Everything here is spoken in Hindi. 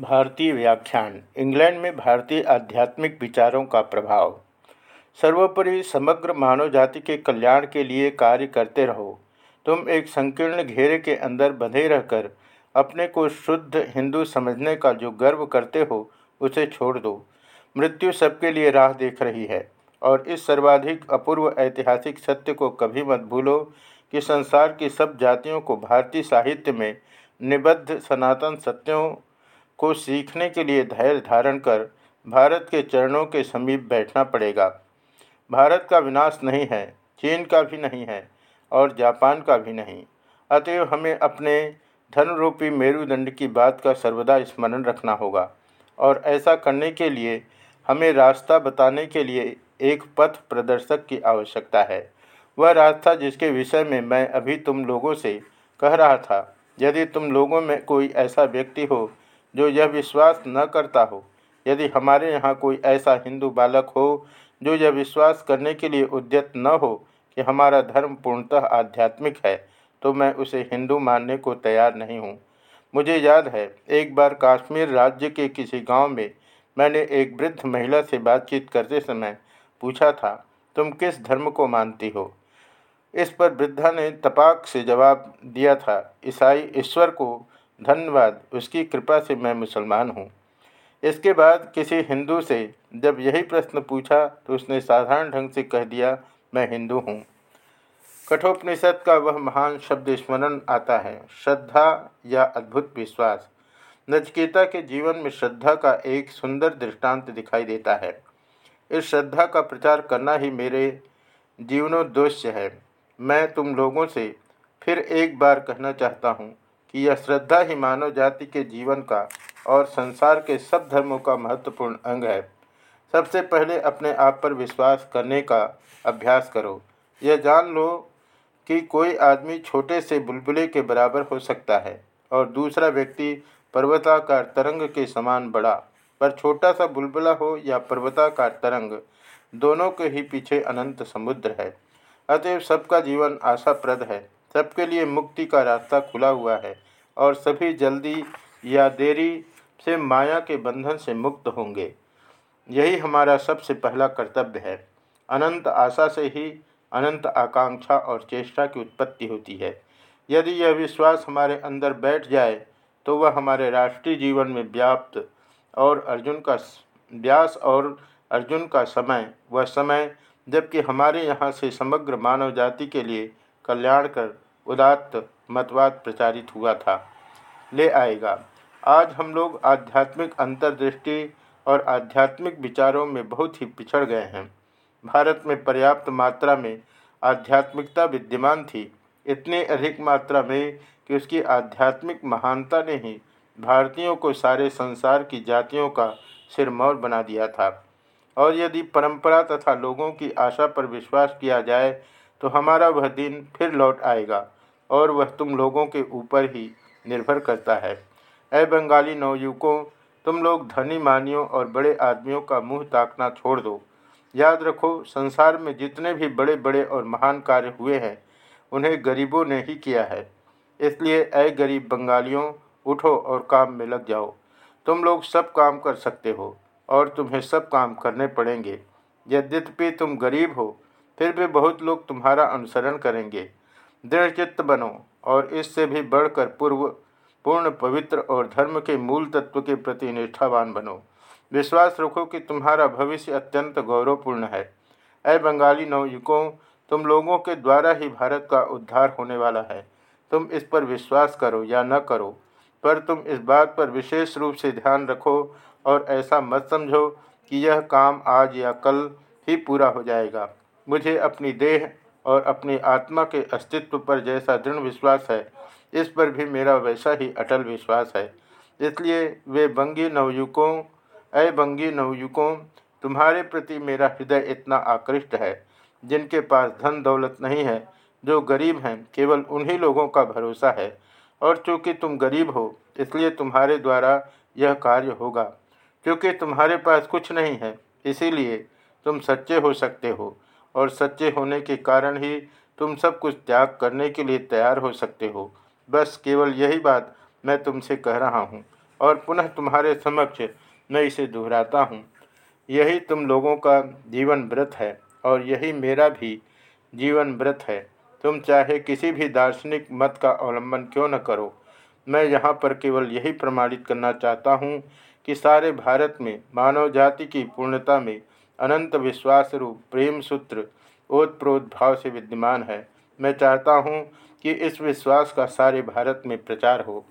भारतीय व्याख्यान, इंग्लैंड में भारतीय आध्यात्मिक विचारों का प्रभाव। सर्वोपरि समग्र मानव जाति के कल्याण के लिए कार्य करते रहो। तुम एक संकीर्ण घेरे के अंदर बंधे रहकर अपने को शुद्ध हिंदू समझने का जो गर्व करते हो, उसे छोड़ दो। मृत्यु सबके लिए राह देख रही है, और इस सर्वाधिक अपूर्व ऐतिहासिक सत्य को कभी मत भूलो कि संसार की सब जातियों को भारतीय साहित्य में निबद्ध सनातन सत्यों को सीखने के लिए धैर्य धारण कर भारत के चरणों के समीप बैठना पड़ेगा। भारत का विनाश नहीं है, चीन का भी नहीं है और जापान का भी नहीं। अतएव हमें अपने धर्मरूपी मेरुदंड की बात का सर्वदा स्मरण रखना होगा और ऐसा करने के लिए, हमें रास्ता बताने के लिए एक पथ प्रदर्शक की आवश्यकता है। वह रास्ता जिसके विषय में मैं अभी तुम लोगों से कह रहा था। यदि तुम लोगों में कोई ऐसा व्यक्ति हो जो यह विश्वास न करता हो। यदि हमारे यहाँ कोई ऐसा हिंदू बालक हो, जो यह विश्वास करने के लिए उद्यत न हो कि हमारा धर्म पूर्णतः आध्यात्मिक है तो मैं उसे हिंदू मानने को तैयार नहीं हूँ। मुझे याद है, एक बार काश्मीर राज्य के किसी गाँव में मैंने एक वृद्ध महिला से बातचीत करते समय पूछा था, तुम किस धर्म को मानती हो? इस पर वृद्धा ने तपाक से जवाब दिया था, ईसाई ईश्वर को धन्यवाद, उसकी कृपा से मैं मुसलमान हूँ। इसके बाद किसी हिंदू से जब यही प्रश्न पूछा तो उसने साधारण ढंग से कह दिया, मैं हिंदू हूँ। कठोपनिषद का वह महान शब्द स्मरण आता है, श्रद्धा या अद्भुत विश्वास। नचकेता के जीवन में श्रद्धा का एक सुंदर दृष्टांत दिखाई देता है। इस श्रद्धा का प्रचार करना ही मेरे जीवनोद्देश्य है। मैं तुम लोगों से फिर एक बार कहना चाहता हूँ कि यह श्रद्धा ही मानव जाति के जीवन का और संसार के सब धर्मों का महत्वपूर्ण अंग है। सबसे पहले अपने आप पर विश्वास करने का अभ्यास करो। यह जान लो कि कोई आदमी छोटे से बुलबुले के बराबर हो सकता है और दूसरा व्यक्ति पर्वताकार तरंग के समान बड़ा, पर छोटा सा बुलबुला हो या पर्वताकार तरंग, दोनों के ही पीछे अनंत समुद्र है। अतएव सबका जीवन आशाप्रद है। सबके लिए मुक्ति का रास्ता खुला हुआ है और सभी जल्दी या देरी से माया के बंधन से मुक्त होंगे। यही हमारा सबसे पहला कर्तव्य है। अनंत आशा से ही अनंत आकांक्षा और चेष्टा की उत्पत्ति होती है। यदि यह विश्वास हमारे अंदर बैठ जाए तो वह हमारे राष्ट्रीय जीवन में व्याप्त और अर्जुन का व्यास और अर्जुन का समय, वह समय जबकि हमारे यहाँ से समग्र मानव जाति के लिए कल्याण कर उदात्त मतवाद प्रचारित हुआ था। ले आएगा। आज हम लोग आध्यात्मिक अंतर्दृष्टि और आध्यात्मिक विचारों में बहुत ही पिछड़ गए हैं। भारत में पर्याप्त मात्रा में आध्यात्मिकता विद्यमान थी। इतनी अधिक मात्रा में कि उसकी आध्यात्मिक महानता ने ही भारतीयों को सारे संसार की जातियों का सिरमौर बना दिया था। और यदि परंपरा तथा लोगों की आशा पर विश्वास किया जाए तो हमारा वह दिन फिर लौट आएगा, और वह तुम लोगों के ऊपर ही निर्भर करता है। अ बंगाली नवयुवकों तुम लोग धनी मानियों और बड़े आदमियों का मुँह ताकना छोड़ दो। याद रखो, संसार में जितने भी बड़े बड़े और महान कार्य हुए हैं, उन्हें गरीबों ने ही किया है। इसलिए अ गरीब बंगालियों, उठो और काम में लग जाओ। तुम लोग सब काम कर सकते हो, और तुम्हें सब काम करने पड़ेंगे। यद्यपि तुम गरीब हो फिर भी बहुत लोग तुम्हारा अनुसरण करेंगे। दृढ़चित्त बनो और इससे भी बढ़कर पूर्व, पूर्ण पवित्र और धर्म के मूल तत्व के प्रति निष्ठावान बनो। विश्वास रखो कि तुम्हारा भविष्य अत्यंत गौरवपूर्ण है। अ बंगाली नवयुकों तुम लोगों के द्वारा ही भारत का उद्धार होने वाला है। तुम इस पर विश्वास करो या न करो, पर तुम इस बात पर विशेष रूप से ध्यान रखो और ऐसा मत समझो कि यह काम आज या कल ही पूरा हो जाएगा। मुझे अपनी देह और अपनी आत्मा के अस्तित्व पर जैसा दृढ़ विश्वास है, इस पर भी मेरा वैसा ही अटल विश्वास है। इसलिए वे बंगी नवयुकों अय बंगी नवयुकों तुम्हारे प्रति मेरा हृदय इतना आकृष्ट है, जिनके पास धन दौलत नहीं है, जो गरीब हैं, केवल उन्हीं लोगों का भरोसा है। और चूँकि तुम गरीब हो, इसलिए तुम्हारे द्वारा यह कार्य होगा, क्योंकि तुम्हारे पास कुछ नहीं है, इसीलिए तुम सच्चे हो सकते हो। और सच्चे होने के कारण ही तुम सब कुछ त्याग करने के लिए तैयार हो सकते हो। बस केवल यही बात मैं तुमसे कह रहा हूँ और पुनः तुम्हारे समक्ष मैं इसे दोहराता हूँ। यही तुम लोगों का जीवन व्रत है और यही मेरा भी जीवन व्रत है। तुम चाहे किसी भी दार्शनिक मत का अवलंबन क्यों न करो। मैं यहाँ पर केवल यही प्रमाणित करना चाहता हूँ कि सारे भारत में मानव जाति की पूर्णता में अनंत विश्वास रूप प्रेम सूत्र ओतप्रोत भाव से विद्यमान है। मैं चाहता हूँ कि इस विश्वास का सारे भारत में प्रचार हो।